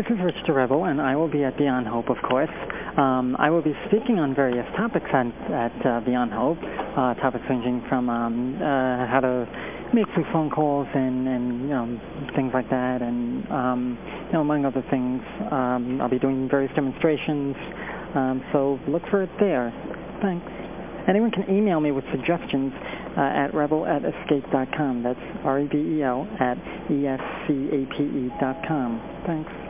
This is Rich the and I will be at Beyond Hope, of course.、Um, I will be speaking on various topics at, at、uh, Beyond Hope,、uh, topics ranging from、um, uh, how to make some phone calls and, and you know, things like that, And、um, you know, among other things,、um, I'll be doing various demonstrations.、Um, so look for it there. Thanks. Anyone can email me with suggestions uh, at rebel at escape.com. That's R-E-B-E-L at E-S-C-A-P-E dot com. Thanks.